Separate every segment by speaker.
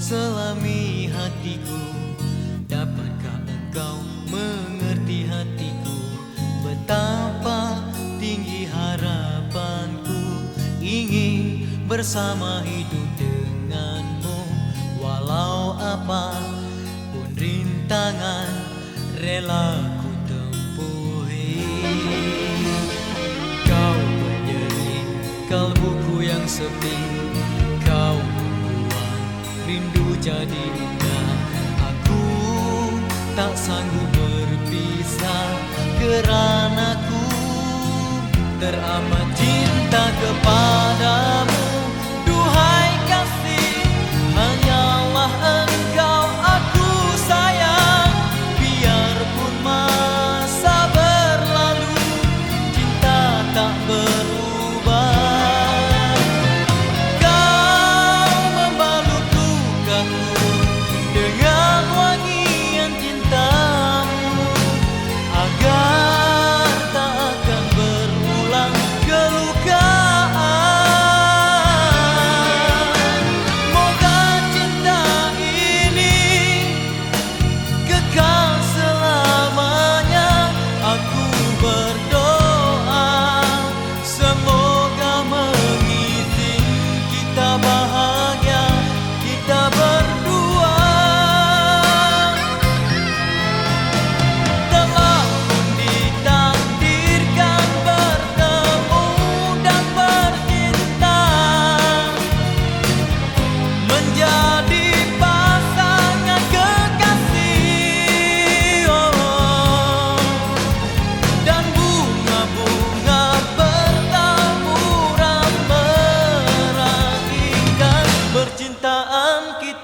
Speaker 1: selami hatiku Dapatkah engkau mengerti hatiku? Betapa tinggi harapanku Ingin bersama hidup denganmu. Walau apa pun rintangan rela ku tempuhi. Kau menyeri kalbuku yang sepi. Rindu jadi indah. Aku tak sanggup berpisah Kerana ku teramat cinta kepadamu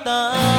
Speaker 1: 等